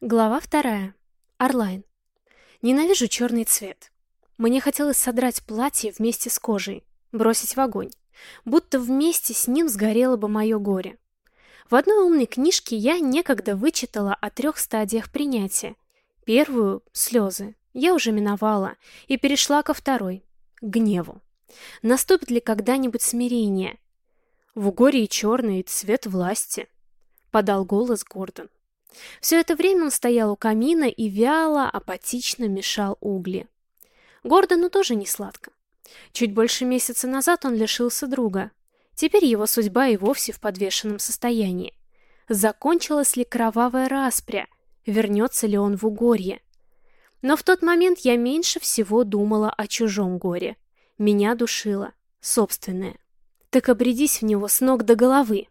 Глава вторая. Орлайн. Ненавижу черный цвет. Мне хотелось содрать платье вместе с кожей, бросить в огонь. Будто вместе с ним сгорело бы мое горе. В одной умной книжке я некогда вычитала о трех стадиях принятия. Первую — слезы. Я уже миновала и перешла ко второй — гневу. Наступит ли когда-нибудь смирение? В горе и черный цвет власти, — подал голос Гордон. Все это время он стоял у камина и вяло, апатично мешал угли. Гордону тоже не сладко. Чуть больше месяца назад он лишился друга. Теперь его судьба и вовсе в подвешенном состоянии. Закончилась ли кровавая распря? Вернется ли он в Угорье? Но в тот момент я меньше всего думала о чужом горе. Меня душило собственное. Так обредись в него с ног до головы.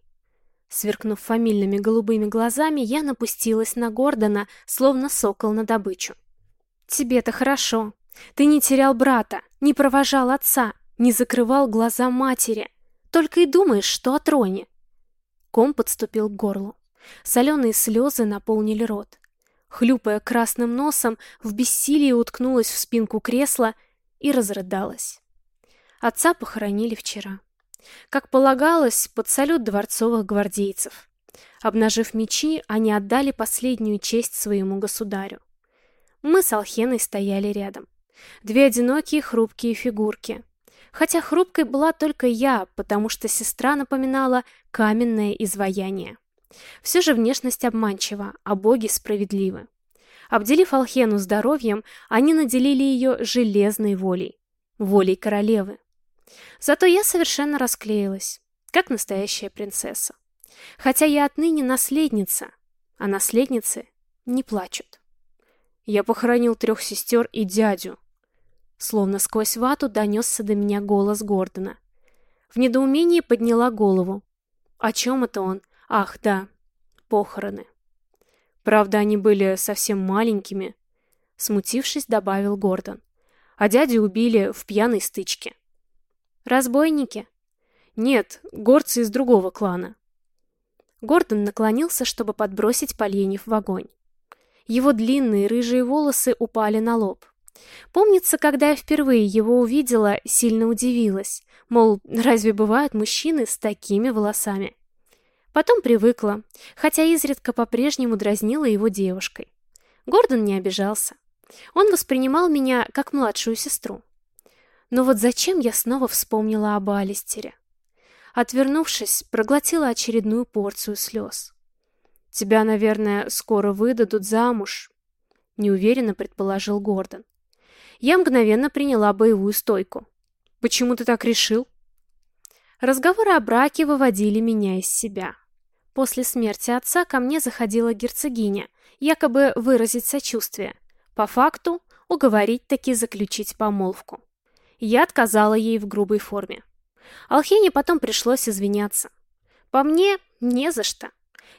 Сверкнув фамильными голубыми глазами, я напустилась на Гордона, словно сокол на добычу. «Тебе-то хорошо. Ты не терял брата, не провожал отца, не закрывал глаза матери. Только и думаешь, что о троне». Ком подступил к горлу. Соленые слезы наполнили рот. Хлюпая красным носом, в бессилии уткнулась в спинку кресла и разрыдалась. Отца похоронили вчера. Как полагалось, под салют дворцовых гвардейцев. Обнажив мечи, они отдали последнюю честь своему государю. Мы с Алхеной стояли рядом. Две одинокие хрупкие фигурки. Хотя хрупкой была только я, потому что сестра напоминала каменное изваяние. Все же внешность обманчива, а боги справедливы. Обделив Алхену здоровьем, они наделили ее железной волей. Волей королевы. Зато я совершенно расклеилась, как настоящая принцесса. Хотя я отныне наследница, а наследницы не плачут. Я похоронил трех сестер и дядю. Словно сквозь вату донесся до меня голос Гордона. В недоумении подняла голову. О чем это он? Ах, да, похороны. Правда, они были совсем маленькими. Смутившись, добавил Гордон. А дядю убили в пьяной стычке. Разбойники? Нет, горцы из другого клана. Гордон наклонился, чтобы подбросить поленьев в огонь. Его длинные рыжие волосы упали на лоб. Помнится, когда я впервые его увидела, сильно удивилась. Мол, разве бывают мужчины с такими волосами? Потом привыкла, хотя изредка по-прежнему дразнила его девушкой. Гордон не обижался. Он воспринимал меня как младшую сестру. Но вот зачем я снова вспомнила об Алистере? Отвернувшись, проглотила очередную порцию слез. «Тебя, наверное, скоро выдадут замуж», — неуверенно предположил Гордон. Я мгновенно приняла боевую стойку. «Почему ты так решил?» Разговоры о браке выводили меня из себя. После смерти отца ко мне заходила герцогиня, якобы выразить сочувствие. По факту, уговорить таки заключить помолвку. Я отказала ей в грубой форме. Алхене потом пришлось извиняться. По мне, не за что.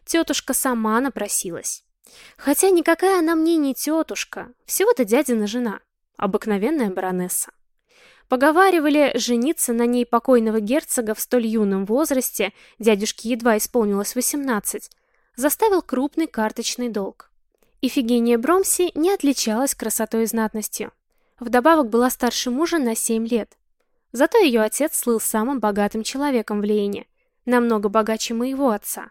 Тетушка сама напросилась. Хотя никакая она мне не тетушка, всего-то дядина жена, обыкновенная баронесса. Поговаривали, жениться на ней покойного герцога в столь юном возрасте, дядюшке едва исполнилось 18, заставил крупный карточный долг. Ифигения Бромси не отличалась красотой и знатностью. Вдобавок была старше мужа на 7 лет. Зато ее отец слыл самым богатым человеком в Лейне, намного богаче моего отца.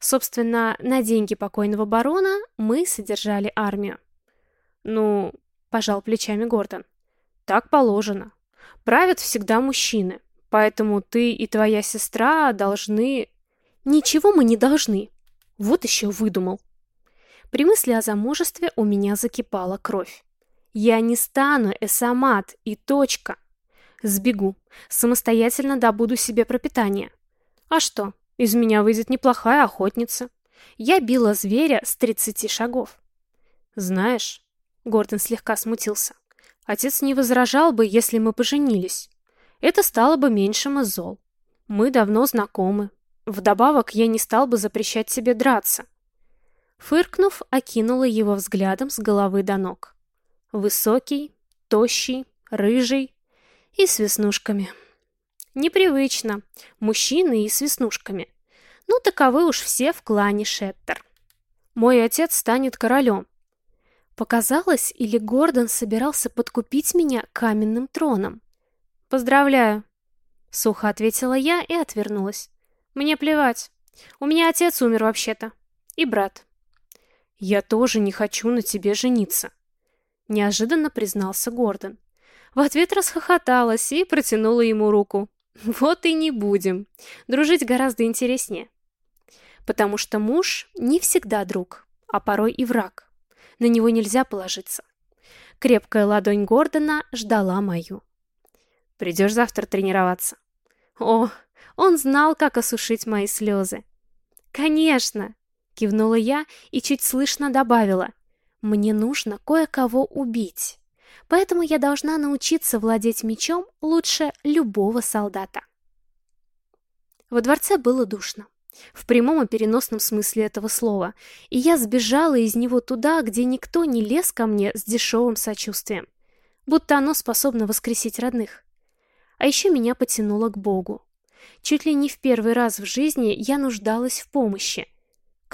Собственно, на деньги покойного барона мы содержали армию. Ну, пожал плечами Гордон. Так положено. Правят всегда мужчины, поэтому ты и твоя сестра должны... Ничего мы не должны. Вот еще выдумал. При мысли о замужестве у меня закипала кровь. Я не стану эсамат и точка. Сбегу, самостоятельно добуду себе пропитание. А что, из меня выйдет неплохая охотница. Я била зверя с 30 шагов. Знаешь, Гордон слегка смутился. Отец не возражал бы, если мы поженились. Это стало бы меньшим из зол. Мы давно знакомы. Вдобавок, я не стал бы запрещать себе драться. Фыркнув, окинула его взглядом с головы до ног. Высокий, тощий, рыжий и с веснушками. Непривычно. Мужчины и с веснушками. Ну, таковы уж все в клане Шеттер. Мой отец станет королем. Показалось, или Гордон собирался подкупить меня каменным троном? Поздравляю. Сухо ответила я и отвернулась. Мне плевать. У меня отец умер вообще-то. И брат. Я тоже не хочу на тебе жениться. Неожиданно признался Гордон. В ответ расхохоталась и протянула ему руку. Вот и не будем. Дружить гораздо интереснее. Потому что муж не всегда друг, а порой и враг. На него нельзя положиться. Крепкая ладонь Гордона ждала мою. «Придешь завтра тренироваться?» О, он знал, как осушить мои слезы. «Конечно!» — кивнула я и чуть слышно добавила. «Мне нужно кое-кого убить, поэтому я должна научиться владеть мечом лучше любого солдата». Во дворце было душно. В прямом и переносном смысле этого слова. И я сбежала из него туда, где никто не лез ко мне с дешевым сочувствием. Будто оно способно воскресить родных. А еще меня потянуло к Богу. Чуть ли не в первый раз в жизни я нуждалась в помощи.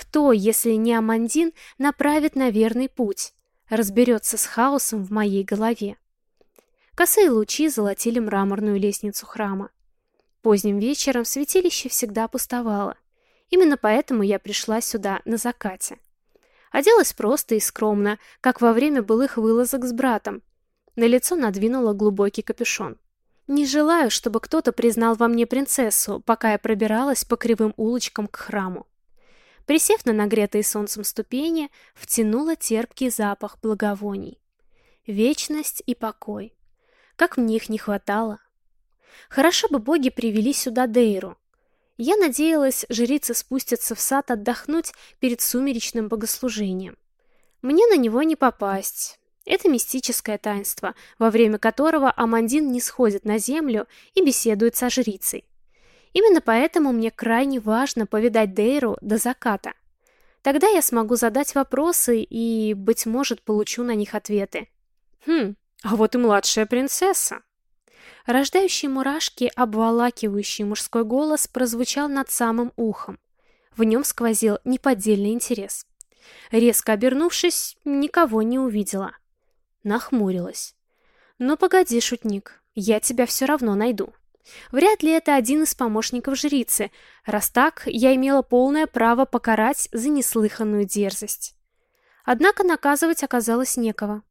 Кто, если не Амандин, направит на верный путь, разберется с хаосом в моей голове? Косые лучи золотили мраморную лестницу храма. Поздним вечером святилище всегда пустовало. Именно поэтому я пришла сюда на закате. Оделась просто и скромно, как во время былых вылазок с братом. На лицо надвинула глубокий капюшон. Не желаю, чтобы кто-то признал во мне принцессу, пока я пробиралась по кривым улочкам к храму. Присев на нагретые солнцем ступени, втянула терпкий запах благовоний. Вечность и покой. Как мне их не хватало. Хорошо бы боги привели сюда Дейру, я надеялась, жрицы спустятся в сад отдохнуть перед сумеречным богослужением. Мне на него не попасть. Это мистическое таинство, во время которого Амандин не сходит на землю и беседует со жрицей. Именно поэтому мне крайне важно повидать Дейру до заката. Тогда я смогу задать вопросы и, быть может, получу на них ответы. Хм, а вот и младшая принцесса. Рождающий мурашки, обволакивающий мужской голос прозвучал над самым ухом. В нем сквозил неподдельный интерес. Резко обернувшись, никого не увидела. Нахмурилась. «Ну погоди, шутник, я тебя все равно найду». Вряд ли это один из помощников жрицы. Раз так, я имела полное право покарать за неслыханную дерзость. Однако наказывать оказалось некого.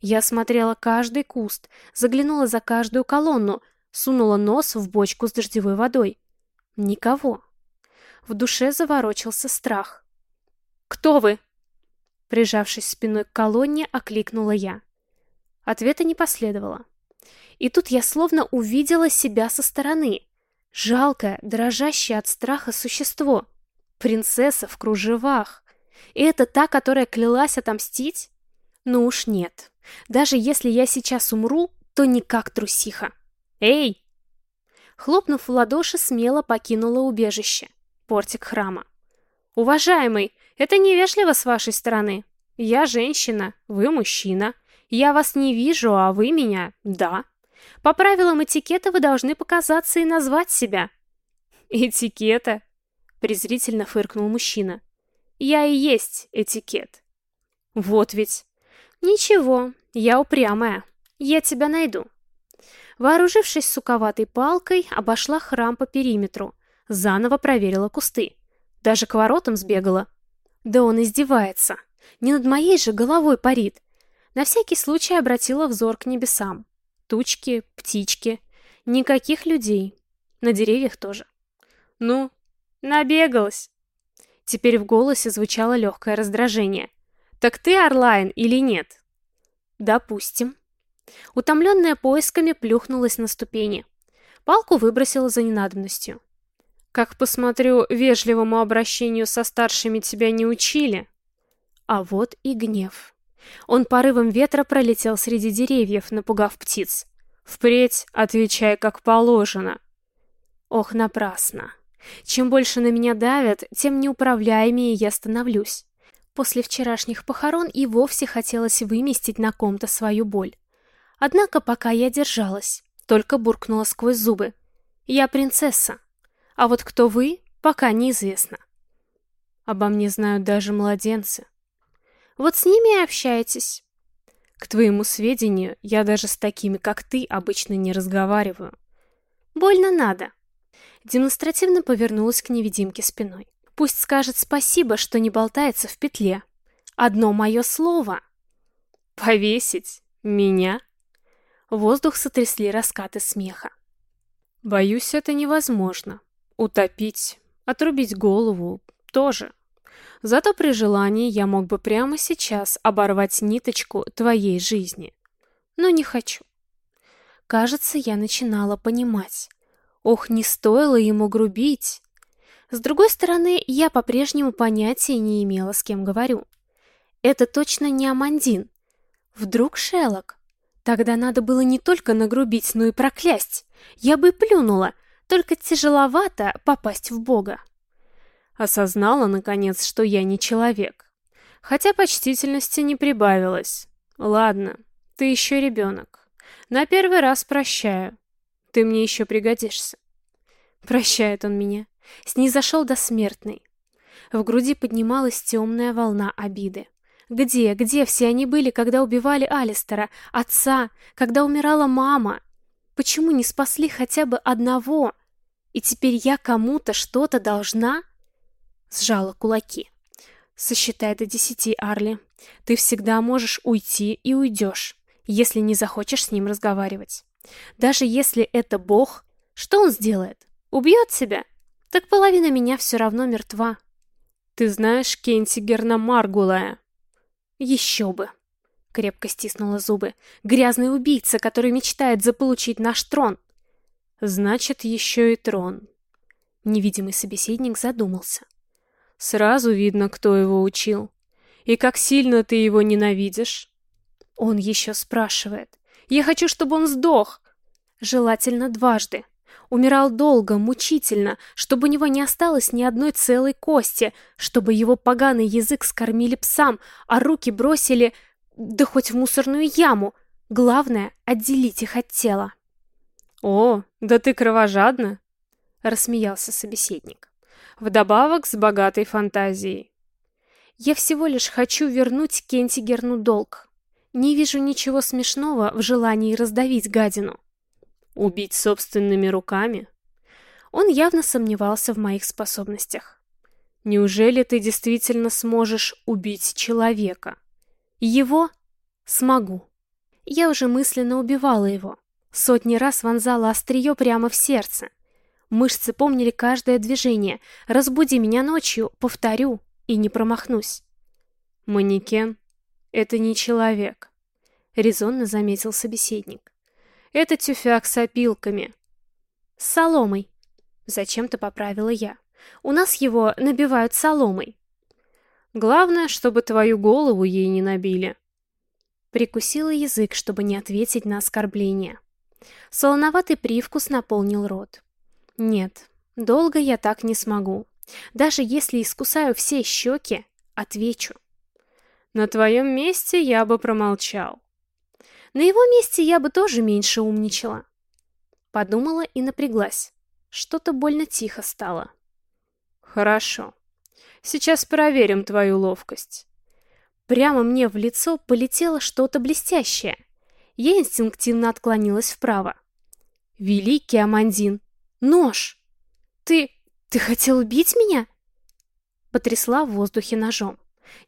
Я смотрела каждый куст, заглянула за каждую колонну, сунула нос в бочку с дождевой водой. Никого. В душе заворочился страх. «Кто вы?» Прижавшись спиной к колонне, окликнула я. Ответа не последовало. И тут я словно увидела себя со стороны. Жалкое, дрожащее от страха существо. Принцесса в кружевах. И это та, которая клялась отомстить? Ну уж нет. Даже если я сейчас умру, то не как трусиха. Эй! Хлопнув в ладоши, смело покинула убежище. Портик храма. Уважаемый, это невежливо с вашей стороны. Я женщина, вы мужчина. Я вас не вижу, а вы меня – да. По правилам этикета вы должны показаться и назвать себя. Этикета? Презрительно фыркнул мужчина. Я и есть этикет. Вот ведь. «Ничего, я упрямая. Я тебя найду». Вооружившись суковатой палкой, обошла храм по периметру, заново проверила кусты. Даже к воротам сбегала. Да он издевается. Не над моей же головой парит. На всякий случай обратила взор к небесам. Тучки, птички. Никаких людей. На деревьях тоже. Ну, набегалась. Теперь в голосе звучало легкое раздражение. Так ты Орлайн или нет? Допустим. Утомленная поисками плюхнулась на ступени. Палку выбросила за ненадобностью. Как посмотрю, вежливому обращению со старшими тебя не учили. А вот и гнев. Он порывом ветра пролетел среди деревьев, напугав птиц. Впредь отвечай как положено. Ох, напрасно. Чем больше на меня давят, тем неуправляемее я становлюсь. После вчерашних похорон и вовсе хотелось выместить на ком-то свою боль. Однако пока я держалась, только буркнула сквозь зубы. «Я принцесса. А вот кто вы, пока неизвестно». Обо мне знают даже младенцы. Вот с ними и общайтесь. К твоему сведению, я даже с такими, как ты, обычно не разговариваю. Больно надо. Демонстративно повернулась к невидимке спиной. Пусть скажет спасибо, что не болтается в петле. Одно мое слово. Повесить? Меня? Воздух сотрясли раскаты смеха. Боюсь, это невозможно. Утопить, отрубить голову тоже. Зато при желании я мог бы прямо сейчас оборвать ниточку твоей жизни. Но не хочу. Кажется, я начинала понимать. Ох, не стоило ему грубить. С другой стороны, я по-прежнему понятия не имела, с кем говорю. Это точно не Амандин. Вдруг Шеллок? Тогда надо было не только нагрубить, но и проклясть. Я бы плюнула, только тяжеловато попасть в Бога. Осознала, наконец, что я не человек. Хотя почтительности не прибавилось. Ладно, ты еще ребенок. На первый раз прощаю. Ты мне еще пригодишься. Прощает он меня. Снизошел до смертной. В груди поднималась темная волна обиды. Где, где все они были, когда убивали Алистера, отца, когда умирала мама? Почему не спасли хотя бы одного? И теперь я кому-то что-то должна? Сжала кулаки. Сосчитай до десяти, Арли. Ты всегда можешь уйти и уйдешь, если не захочешь с ним разговаривать. Даже если это Бог, что он сделает? Убьет себя? Так половина меня все равно мертва. Ты знаешь Кентигерна Маргулая? Еще бы. Крепко стиснула зубы. Грязный убийца, который мечтает заполучить наш трон. Значит, еще и трон. Невидимый собеседник задумался. Сразу видно, кто его учил. И как сильно ты его ненавидишь. Он еще спрашивает. Я хочу, чтобы он сдох. Желательно дважды. Умирал долго, мучительно, чтобы у него не осталось ни одной целой кости, чтобы его поганый язык скормили псам, а руки бросили, да хоть в мусорную яму. Главное — отделить их от тела. «О, да ты кровожадна!» — рассмеялся собеседник. «Вдобавок с богатой фантазией». «Я всего лишь хочу вернуть Кентигерну долг. Не вижу ничего смешного в желании раздавить гадину». Убить собственными руками? Он явно сомневался в моих способностях. Неужели ты действительно сможешь убить человека? Его? Смогу. Я уже мысленно убивала его. Сотни раз вонзала острие прямо в сердце. Мышцы помнили каждое движение. Разбуди меня ночью, повторю, и не промахнусь. Манекен — это не человек, — резонно заметил собеседник. Это тюфяк с опилками. С соломой. Зачем-то поправила я. У нас его набивают соломой. Главное, чтобы твою голову ей не набили. Прикусила язык, чтобы не ответить на оскорбление. Солоноватый привкус наполнил рот. Нет, долго я так не смогу. Даже если искусаю все щеки, отвечу. На твоем месте я бы промолчал. На его месте я бы тоже меньше умничала. Подумала и напряглась. Что-то больно тихо стало. Хорошо. Сейчас проверим твою ловкость. Прямо мне в лицо полетело что-то блестящее. Я инстинктивно отклонилась вправо. Великий Амандин! Нож! Ты... ты хотел убить меня? Потрясла в воздухе ножом.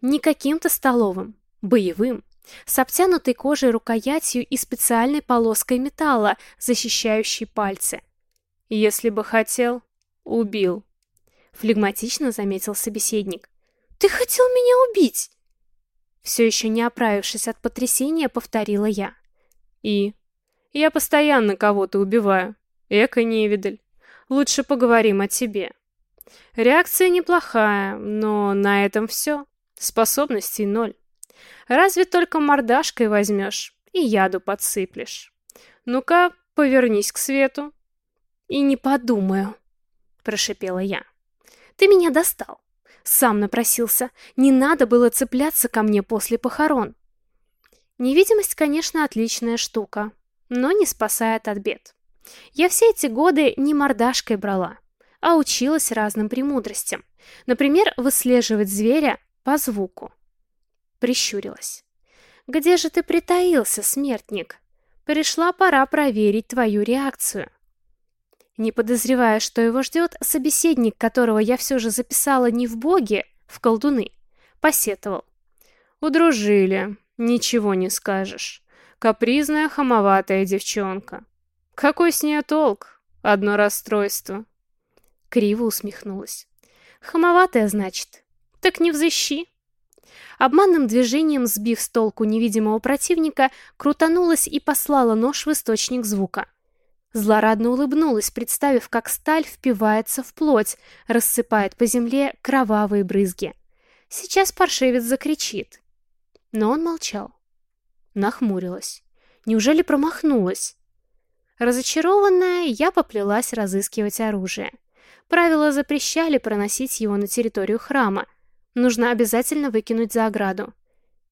Не каким-то столовым, боевым с обтянутой кожей рукоятью и специальной полоской металла, защищающей пальцы. Если бы хотел, убил. Флегматично заметил собеседник. Ты хотел меня убить? Все еще не оправившись от потрясения, повторила я. И? Я постоянно кого-то убиваю. Эко невидаль. Лучше поговорим о тебе. Реакция неплохая, но на этом все. Способностей ноль. Разве только мордашкой возьмешь и яду подсыплешь. Ну-ка, повернись к свету. И не подумаю, прошипела я. Ты меня достал. Сам напросился. Не надо было цепляться ко мне после похорон. Невидимость, конечно, отличная штука, но не спасает от бед. Я все эти годы не мордашкой брала. а училась разным премудростям. Например, выслеживать зверя по звуку. Прищурилась. «Где же ты притаился, смертник? Пришла пора проверить твою реакцию». Не подозревая, что его ждет, собеседник, которого я все же записала не в боги, в колдуны, посетовал. «Удружили, ничего не скажешь. Капризная, хамоватая девчонка. Какой с нее толк? Одно расстройство». Криво усмехнулась. «Хамоватая, значит? Так не взыщи». Обманным движением, сбив с толку невидимого противника, крутанулась и послала нож в источник звука. Злорадно улыбнулась, представив, как сталь впивается в плоть, рассыпает по земле кровавые брызги. Сейчас паршивец закричит. Но он молчал. Нахмурилась. Неужели промахнулась? Разочарованная, я поплелась разыскивать оружие. Правила запрещали проносить его на территорию храма. Нужно обязательно выкинуть за ограду.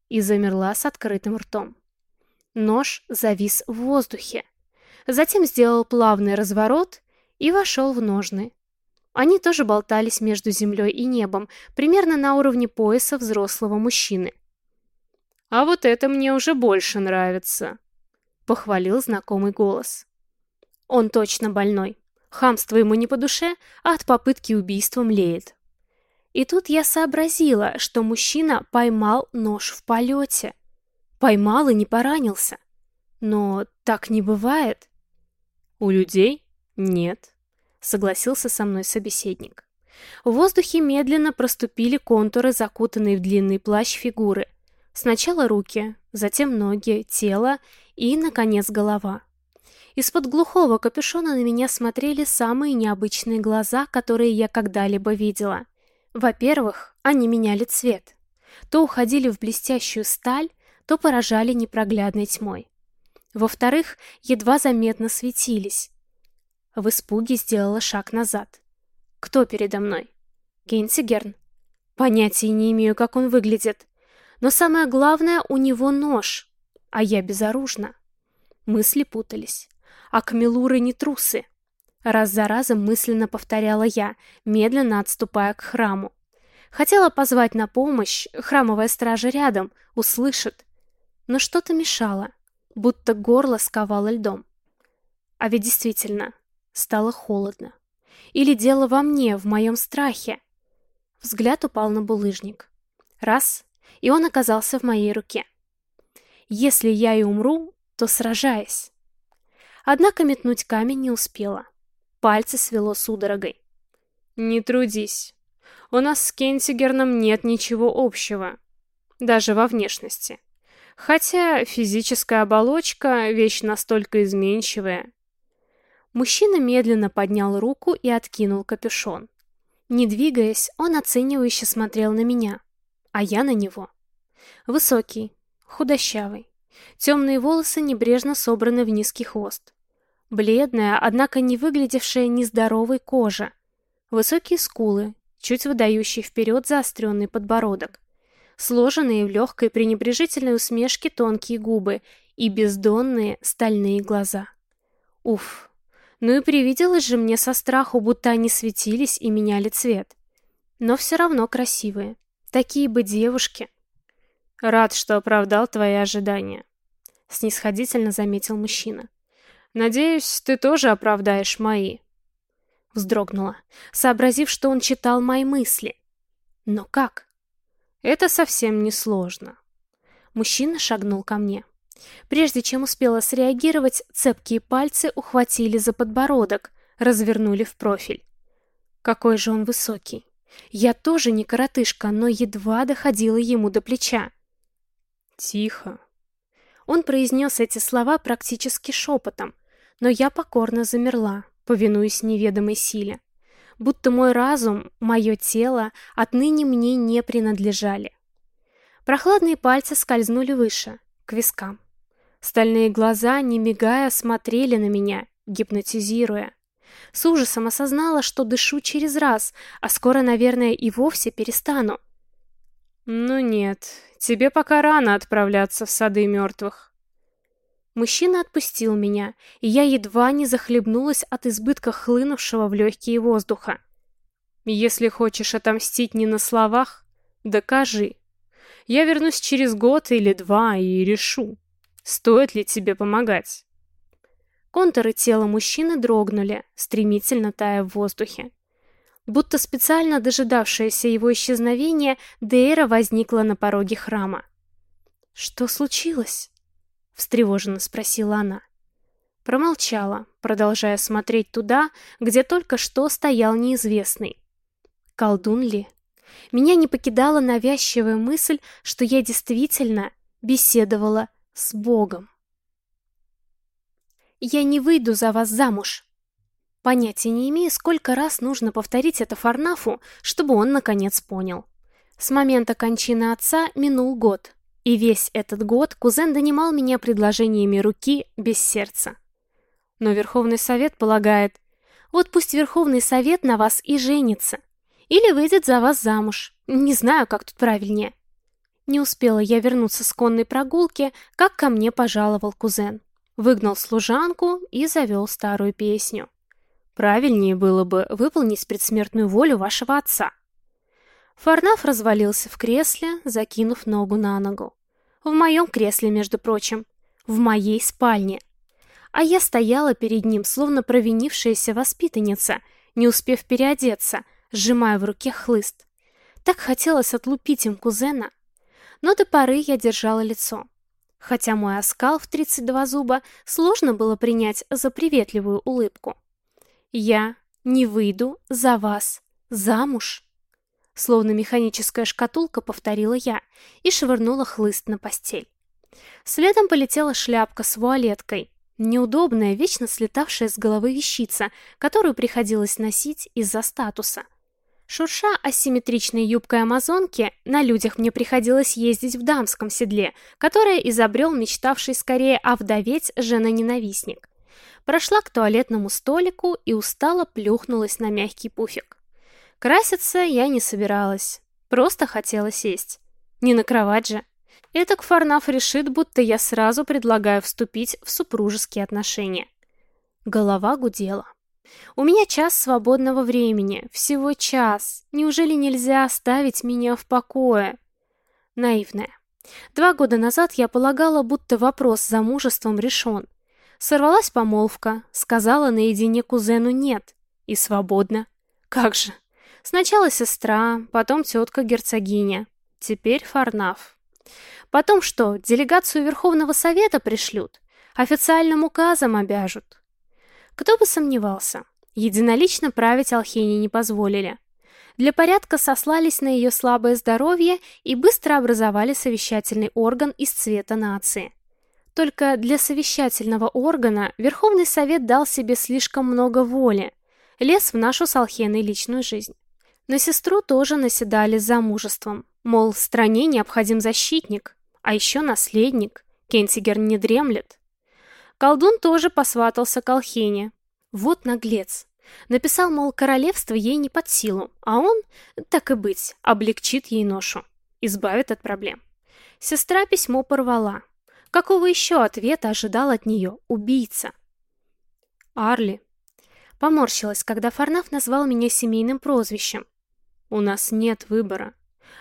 И замерла с открытым ртом. Нож завис в воздухе. Затем сделал плавный разворот и вошел в ножны. Они тоже болтались между землей и небом, примерно на уровне пояса взрослого мужчины. «А вот это мне уже больше нравится», — похвалил знакомый голос. «Он точно больной. Хамство ему не по душе, а от попытки убийства млеет». И тут я сообразила, что мужчина поймал нож в полете. Поймал и не поранился. Но так не бывает. У людей нет, согласился со мной собеседник. В воздухе медленно проступили контуры, закутанные в длинный плащ фигуры. Сначала руки, затем ноги, тело и, наконец, голова. Из-под глухого капюшона на меня смотрели самые необычные глаза, которые я когда-либо видела. Во-первых, они меняли цвет. То уходили в блестящую сталь, то поражали непроглядной тьмой. Во-вторых, едва заметно светились. В испуге сделала шаг назад. Кто передо мной? Гейнсигерн? Понятия не имею, как он выглядит. Но самое главное, у него нож, а я безоружна. Мысли путались. А камелуры не трусы. Раз за разом мысленно повторяла я, медленно отступая к храму. Хотела позвать на помощь, храмовая стража рядом, услышит. Но что-то мешало будто горло сковало льдом. А ведь действительно, стало холодно. Или дело во мне, в моем страхе. Взгляд упал на булыжник. Раз, и он оказался в моей руке. Если я и умру, то сражаясь. Однако метнуть камень не успела. Пальцы свело судорогой. «Не трудись. У нас с Кентигерном нет ничего общего. Даже во внешности. Хотя физическая оболочка — вещь настолько изменчивая. Мужчина медленно поднял руку и откинул капюшон. Не двигаясь, он оценивающе смотрел на меня, а я на него. Высокий, худощавый. Темные волосы небрежно собраны в низкий хвост. Бледная, однако не выглядевшая нездоровой кожа. Высокие скулы, чуть выдающий вперед заостренный подбородок сложенные в легкой пренебрежительной усмешке тонкие губы и бездонные стальные глаза. Уф, ну и привиделось же мне со страху, будто они светились и меняли цвет. Но все равно красивые. Такие бы девушки. Рад, что оправдал твои ожидания. Снисходительно заметил мужчина. Надеюсь, ты тоже оправдаешь мои. Вздрогнула, сообразив, что он читал мои мысли. Но как? Это совсем не сложно. Мужчина шагнул ко мне. Прежде чем успела среагировать, цепкие пальцы ухватили за подбородок, развернули в профиль. Какой же он высокий. Я тоже не коротышка, но едва доходила ему до плеча. Тихо. Он произнес эти слова практически шепотом, но я покорно замерла, повинуясь неведомой силе будто мой разум, мое тело отныне мне не принадлежали. Прохладные пальцы скользнули выше, к вискам. Стальные глаза, не мигая, смотрели на меня, гипнотизируя. С ужасом осознала, что дышу через раз, а скоро, наверное, и вовсе перестану. «Ну нет, тебе пока рано отправляться в сады мертвых». Мужчина отпустил меня, и я едва не захлебнулась от избытка хлынувшего в легкие воздуха. «Если хочешь отомстить не на словах, докажи. Я вернусь через год или два и решу, стоит ли тебе помогать». Контуры тела мужчины дрогнули, стремительно тая в воздухе. Будто специально дожидавшаяся его исчезновения, Дейра возникла на пороге храма. «Что случилось?» — встревоженно спросила она. Промолчала, продолжая смотреть туда, где только что стоял неизвестный. Колдун ли? Меня не покидала навязчивая мысль, что я действительно беседовала с Богом. «Я не выйду за вас замуж», Понятия не имею, сколько раз нужно повторить это Фарнафу, чтобы он наконец понял. С момента кончины отца минул год, и весь этот год кузен донимал меня предложениями руки без сердца. Но Верховный Совет полагает, вот пусть Верховный Совет на вас и женится. Или выйдет за вас замуж. Не знаю, как тут правильнее. Не успела я вернуться с конной прогулки, как ко мне пожаловал кузен. Выгнал служанку и завел старую песню. Правильнее было бы выполнить предсмертную волю вашего отца. Фарнаф развалился в кресле, закинув ногу на ногу. В моем кресле, между прочим. В моей спальне. А я стояла перед ним, словно провинившаяся воспитанница, не успев переодеться, сжимая в руке хлыст. Так хотелось отлупить им кузена. Но до поры я держала лицо. Хотя мой оскал в 32 зуба сложно было принять за приветливую улыбку. «Я не выйду за вас замуж!» Словно механическая шкатулка повторила я и швырнула хлыст на постель. Следом полетела шляпка с вуалеткой, неудобная, вечно слетавшая с головы вещица, которую приходилось носить из-за статуса. Шурша асимметричной юбкой амазонки, на людях мне приходилось ездить в дамском седле, которое изобрел мечтавший скорее овдоветь жена-ненавистник. Прошла к туалетному столику и устало плюхнулась на мягкий пуфик. Краситься я не собиралась, просто хотела сесть. Не на кровать же. Этак Фарнаф решит, будто я сразу предлагаю вступить в супружеские отношения. Голова гудела. У меня час свободного времени, всего час. Неужели нельзя оставить меня в покое? Наивная. Два года назад я полагала, будто вопрос с замужеством решен. Сорвалась помолвка, сказала наедине кузену «нет» и свободно. Как же. Сначала сестра, потом тетка-герцогиня, теперь Фарнаф. Потом что, делегацию Верховного Совета пришлют? Официальным указом обяжут? Кто бы сомневался, единолично править Алхене не позволили. Для порядка сослались на ее слабое здоровье и быстро образовали совещательный орган из цвета нации. Только для совещательного органа Верховный Совет дал себе слишком много воли, лез в нашу с Алхеной личную жизнь. На сестру тоже наседали с замужеством, мол, стране необходим защитник, а еще наследник, Кентигер не дремлет. Колдун тоже посватался к Алхене. Вот наглец. Написал, мол, королевство ей не под силу, а он, так и быть, облегчит ей ношу, избавит от проблем. Сестра письмо порвала, Какого еще ответа ожидал от нее убийца? Арли. Поморщилась, когда Фарнаф назвал меня семейным прозвищем. У нас нет выбора.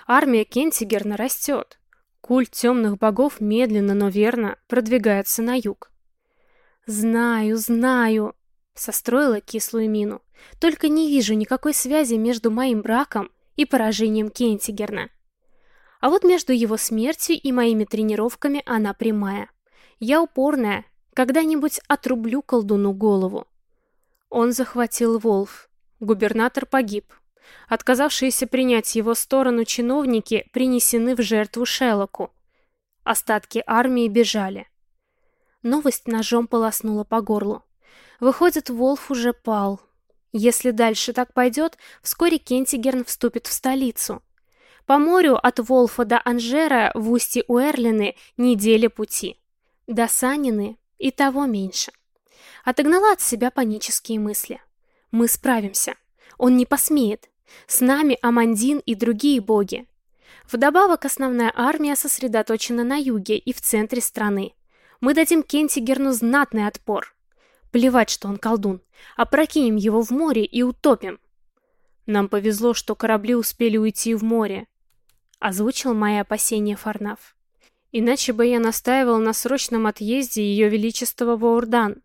Армия Кентигерна растет. Культ темных богов медленно, но верно продвигается на юг. «Знаю, знаю», — состроила кислую мину. «Только не вижу никакой связи между моим браком и поражением Кентигерна. А вот между его смертью и моими тренировками она прямая. Я упорная, когда-нибудь отрублю колдуну голову. Он захватил Волф. Губернатор погиб. Отказавшиеся принять его сторону чиновники принесены в жертву Шеллоку. Остатки армии бежали. Новость ножом полоснула по горлу. Выходит, Волф уже пал. Если дальше так пойдет, вскоре Кентигерн вступит в столицу. По морю от Волфа до Анжера в устье Уэрлины неделя пути. До Санины и того меньше. Отогнала от себя панические мысли. Мы справимся. Он не посмеет. С нами Амандин и другие боги. Вдобавок основная армия сосредоточена на юге и в центре страны. Мы дадим Кентигерну знатный отпор. Плевать, что он колдун. Опрокинем его в море и утопим. Нам повезло, что корабли успели уйти в море. Озвучил мои опасения Фарнаф. Иначе бы я настаивал на срочном отъезде Ее Величества в Аурдан.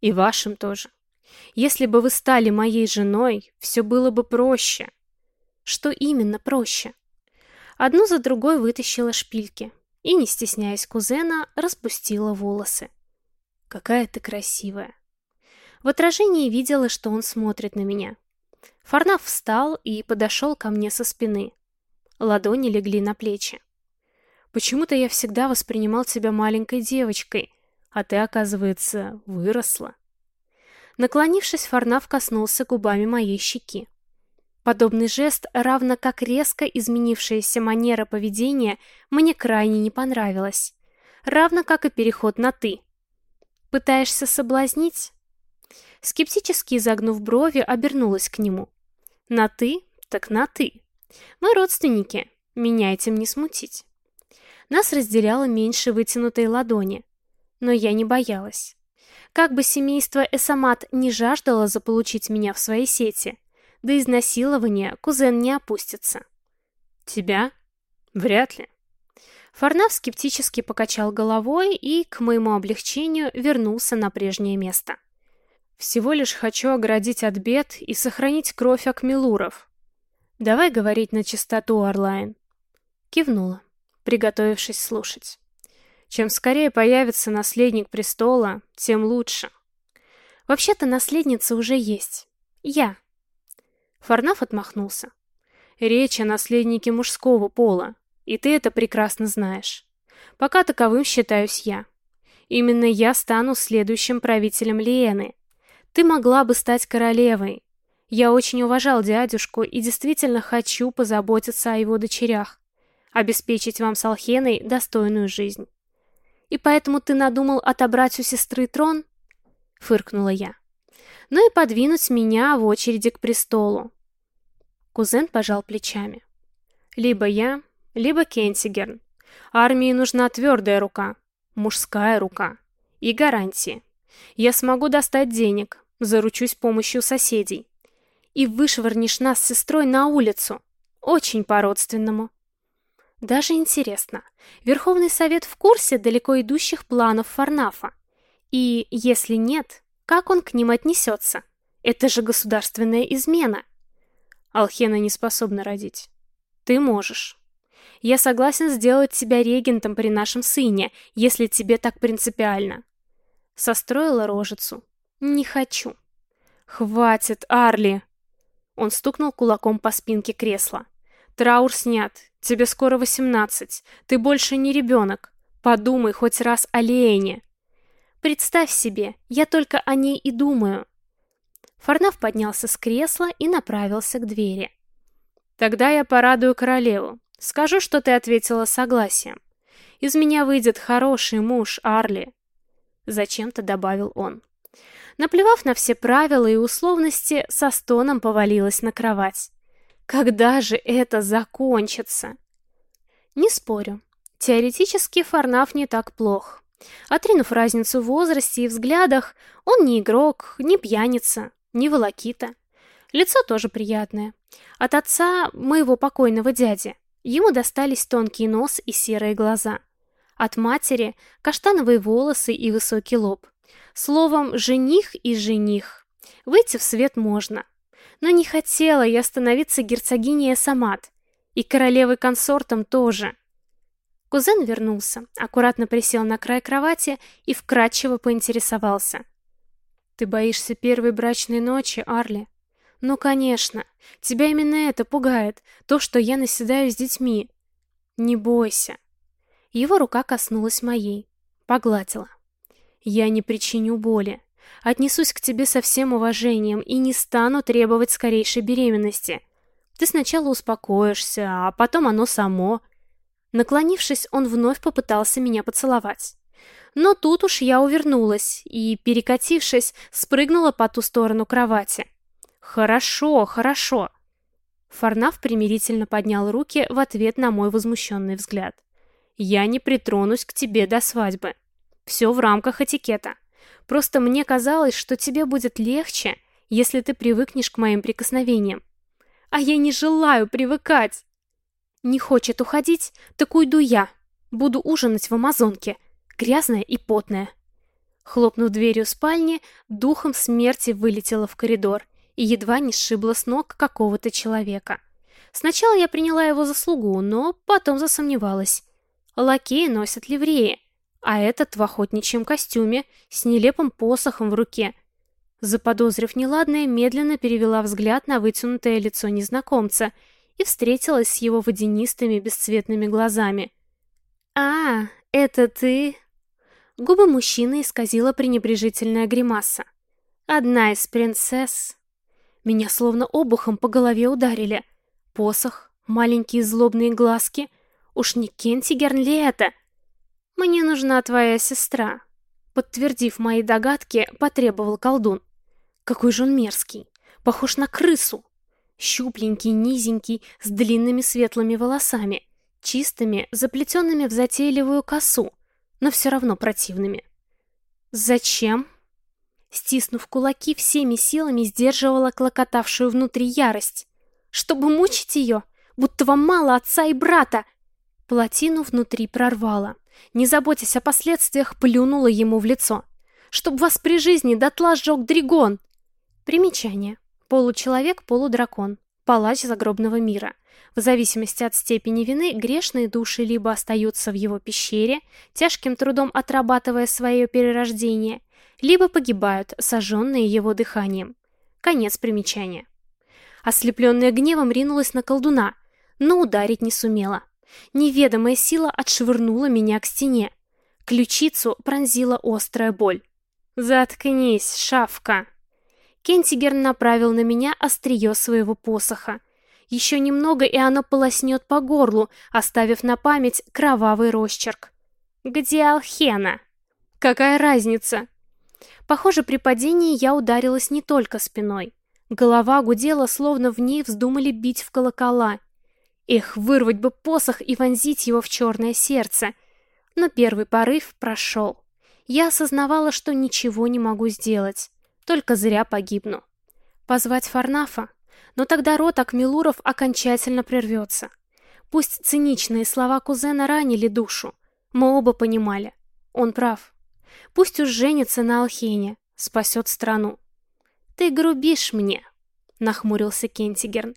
И вашим тоже. Если бы вы стали моей женой, все было бы проще. Что именно проще? Одну за другой вытащила шпильки и, не стесняясь кузена, распустила волосы. Какая ты красивая. В отражении видела, что он смотрит на меня. Фарнаф встал и подошел ко мне со спины. Ладони легли на плечи. Почему-то я всегда воспринимал тебя маленькой девочкой, а ты, оказывается, выросла. Наклонившись, Фарнаф коснулся губами моей щеки. Подобный жест, равно как резко изменившаяся манера поведения, мне крайне не понравилась. Равно как и переход на «ты». «Пытаешься соблазнить?» Скептически изогнув брови, обернулась к нему. «На «ты» так на «ты». Мы родственники, меня этим не смутить». Нас разделяло меньше вытянутой ладони. Но я не боялась. Как бы семейство Эсамат не жаждало заполучить меня в своей сети, до изнасилования кузен не опустится. Тебя? Вряд ли. Фарнав скептически покачал головой и, к моему облегчению, вернулся на прежнее место. Всего лишь хочу оградить от бед и сохранить кровь Акмелуров. Давай говорить на чистоту, Орлайн. Кивнула, приготовившись слушать. Чем скорее появится наследник престола, тем лучше. Вообще-то наследница уже есть. Я. Фарнаф отмахнулся. Речь о наследнике мужского пола, и ты это прекрасно знаешь. Пока таковым считаюсь я. Именно я стану следующим правителем Лиены. Ты могла бы стать королевой. Я очень уважал дядюшку и действительно хочу позаботиться о его дочерях, обеспечить вам с Алхеной достойную жизнь. И поэтому ты надумал отобрать у сестры трон? Фыркнула я но и подвинуть меня в очереди к престолу. Кузен пожал плечами. Либо я, либо Кентигерн. Армии нужна твердая рука, мужская рука и гарантии. Я смогу достать денег, заручусь помощью соседей. И вышвырнешь нас с сестрой на улицу. Очень по-родственному. Даже интересно, Верховный Совет в курсе далеко идущих планов Фарнафа? И, если нет, как он к ним отнесется? Это же государственная измена. Алхена не способна родить. Ты можешь. Я согласен сделать тебя регентом при нашем сыне, если тебе так принципиально. Состроила рожицу. Не хочу. Хватит, Арли. Он стукнул кулаком по спинке кресла. Траур снят. Тебе скоро восемнадцать. Ты больше не ребенок. Подумай хоть раз о Леэне. Представь себе, я только о ней и думаю. Фарнав поднялся с кресла и направился к двери. Тогда я порадую королеву. Скажу, что ты ответила согласием. Из меня выйдет хороший муж, Арли. Зачем-то добавил он. Наплевав на все правила и условности, со стоном повалилась на кровать. Когда же это закончится? Не спорю. Теоретически Фарнав не так плох. Отринув разницу в возрасте и взглядах, он не игрок, не пьяница, не волокита. Лицо тоже приятное. От отца моего покойного дяди ему достались тонкий нос и серые глаза. От матери каштановые волосы и высокий лоб. Словом, жених и жених. Выйти в свет можно. Но не хотела я становиться герцогиней Самат. И королевой-консортом тоже. Кузен вернулся, аккуратно присел на край кровати и вкратчиво поинтересовался. «Ты боишься первой брачной ночи, Арли?» «Ну, конечно. Тебя именно это пугает, то, что я наседаю с детьми». «Не бойся». Его рука коснулась моей, погладила. «Я не причиню боли. Отнесусь к тебе со всем уважением и не стану требовать скорейшей беременности. Ты сначала успокоишься, а потом оно само...» Наклонившись, он вновь попытался меня поцеловать. Но тут уж я увернулась и, перекатившись, спрыгнула по ту сторону кровати. «Хорошо, хорошо!» Фарнаф примирительно поднял руки в ответ на мой возмущенный взгляд. «Я не притронусь к тебе до свадьбы. Все в рамках этикета. Просто мне казалось, что тебе будет легче, если ты привыкнешь к моим прикосновениям. А я не желаю привыкать. Не хочет уходить, так уйду я. Буду ужинать в Амазонке, грязная и потная. Хлопнув дверью спальни, духом смерти вылетела в коридор и едва не сшибла с ног какого-то человека. Сначала я приняла его за слугу, но потом засомневалась. Лакеи носят ливреи, а этот в охотничьем костюме с нелепым посохом в руке. Заподозрив неладное, медленно перевела взгляд на вытянутое лицо незнакомца и встретилась с его водянистыми бесцветными глазами. «А, это ты?» Губы мужчины исказила пренебрежительная гримаса. «Одна из принцесс...» Меня словно обухом по голове ударили. Посох, маленькие злобные глазки. Уж не Кентигерн ли это? «Мне нужна твоя сестра», — подтвердив мои догадки, потребовал колдун. «Какой же он мерзкий! Похож на крысу!» Щупленький, низенький, с длинными светлыми волосами, чистыми, заплетенными в затейливую косу, но все равно противными. «Зачем?» Стиснув кулаки, всеми силами сдерживала клокотавшую внутри ярость. «Чтобы мучить ее? Будто вам мало отца и брата!» Плотину внутри прорвала не заботясь о последствиях, плюнула ему в лицо. «Чтоб вас при жизни дотла сжег Дригон!» Примечание. Получеловек, полудракон. Палач загробного мира. В зависимости от степени вины, грешные души либо остаются в его пещере, тяжким трудом отрабатывая свое перерождение, либо погибают, сожженные его дыханием. Конец примечания. Ослепленная гневом ринулась на колдуна, но ударить не сумела. Неведомая сила отшвырнула меня к стене. Ключицу пронзила острая боль. «Заткнись, шавка!» Кентигерн направил на меня острие своего посоха. Еще немного, и оно полоснет по горлу, оставив на память кровавый росчерк. «Где Алхена?» «Какая разница?» Похоже, при падении я ударилась не только спиной. Голова гудела, словно в ней вздумали бить в колокола. Эх, вырвать бы посох и вонзить его в черное сердце. Но первый порыв прошел. Я осознавала, что ничего не могу сделать. Только зря погибну. Позвать Фарнафа? Но тогда рот Акмелуров окончательно прервется. Пусть циничные слова кузена ранили душу. Мы оба понимали. Он прав. Пусть уж женится на Алхене, спасет страну. «Ты грубишь мне», — нахмурился Кентигерн.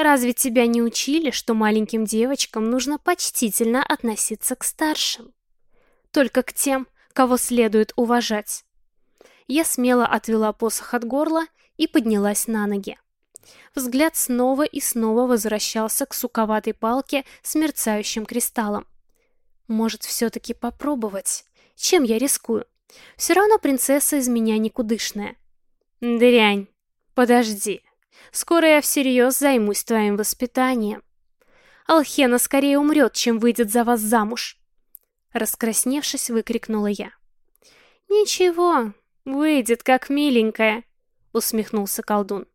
Разве тебя не учили, что маленьким девочкам нужно почтительно относиться к старшим? Только к тем, кого следует уважать. Я смело отвела посох от горла и поднялась на ноги. Взгляд снова и снова возвращался к суковатой палке с мерцающим кристаллом. Может, все-таки попробовать? Чем я рискую? Все равно принцесса из меня никудышная. Дрянь. Подожди. Скоро я всерьез займусь твоим воспитанием. Алхена скорее умрет, чем выйдет за вас замуж. Раскрасневшись, выкрикнула я. Ничего, выйдет как миленькая, усмехнулся колдун.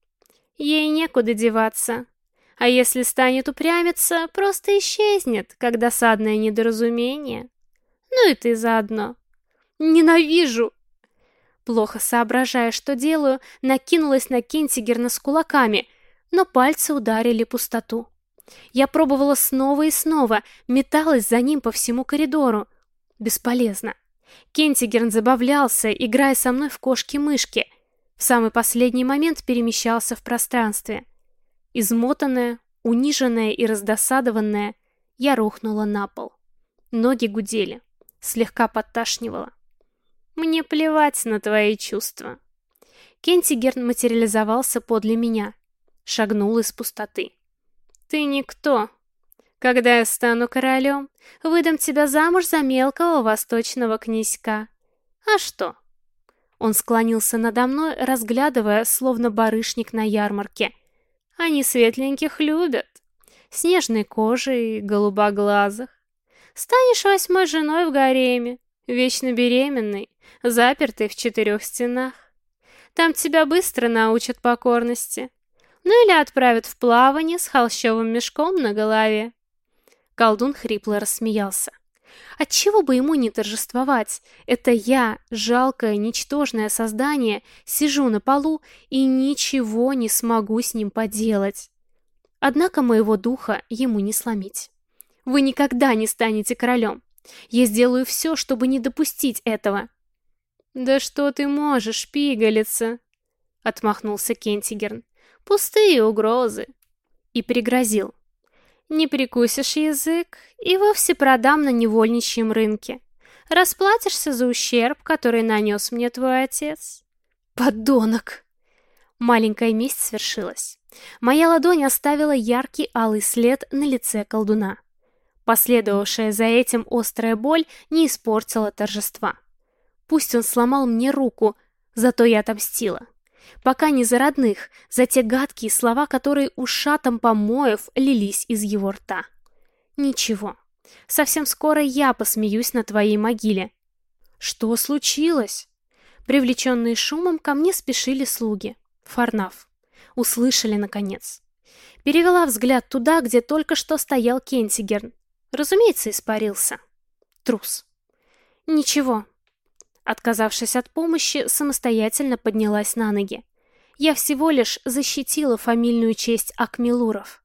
Ей некуда деваться. А если станет упрямиться, просто исчезнет, как досадное недоразумение. Ну и ты заодно. Ненавижу! Плохо соображая, что делаю, накинулась на Кентигерна с кулаками, но пальцы ударили пустоту. Я пробовала снова и снова, металась за ним по всему коридору. Бесполезно. Кентигерн забавлялся, играя со мной в кошки-мышки. В самый последний момент перемещался в пространстве. Измотанная, униженная и раздосадованная, я рухнула на пол. Ноги гудели, слегка подташнивало. Мне плевать на твои чувства. Кентигерн материализовался подле меня. Шагнул из пустоты. Ты никто. Когда я стану королем, выдам тебя замуж за мелкого восточного князька. А что? Он склонился надо мной, разглядывая, словно барышник на ярмарке. Они светленьких любят. Снежной кожей голубоглазых. Станешь восьмой женой в гареме, вечно беременной, запертый в четырех стенах. Там тебя быстро научат покорности. Ну или отправят в плавание с холщовым мешком на голове. Колдун хрипло рассмеялся. Отчего бы ему не торжествовать? Это я, жалкое, ничтожное создание, сижу на полу и ничего не смогу с ним поделать. Однако моего духа ему не сломить. Вы никогда не станете королем. Я сделаю все, чтобы не допустить этого. «Да что ты можешь, пигалица?» — отмахнулся Кентигерн. «Пустые угрозы». И пригрозил. «Не прикусишь язык и вовсе продам на невольничьем рынке. Расплатишься за ущерб, который нанес мне твой отец». «Подонок!» Маленькая месть свершилась. Моя ладонь оставила яркий алый след на лице колдуна. Последовавшая за этим острая боль не испортила торжества. Пусть он сломал мне руку, зато я отомстила. Пока не за родных, за те гадкие слова, которые ушатом помоев лились из его рта. Ничего, совсем скоро я посмеюсь на твоей могиле. Что случилось? Привлеченные шумом ко мне спешили слуги. Фарнаф. Услышали, наконец. Перевела взгляд туда, где только что стоял Кентигерн. Разумеется, испарился. Трус. Ничего, Отказавшись от помощи, самостоятельно поднялась на ноги. Я всего лишь защитила фамильную честь Акмелуров.